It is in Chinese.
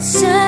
想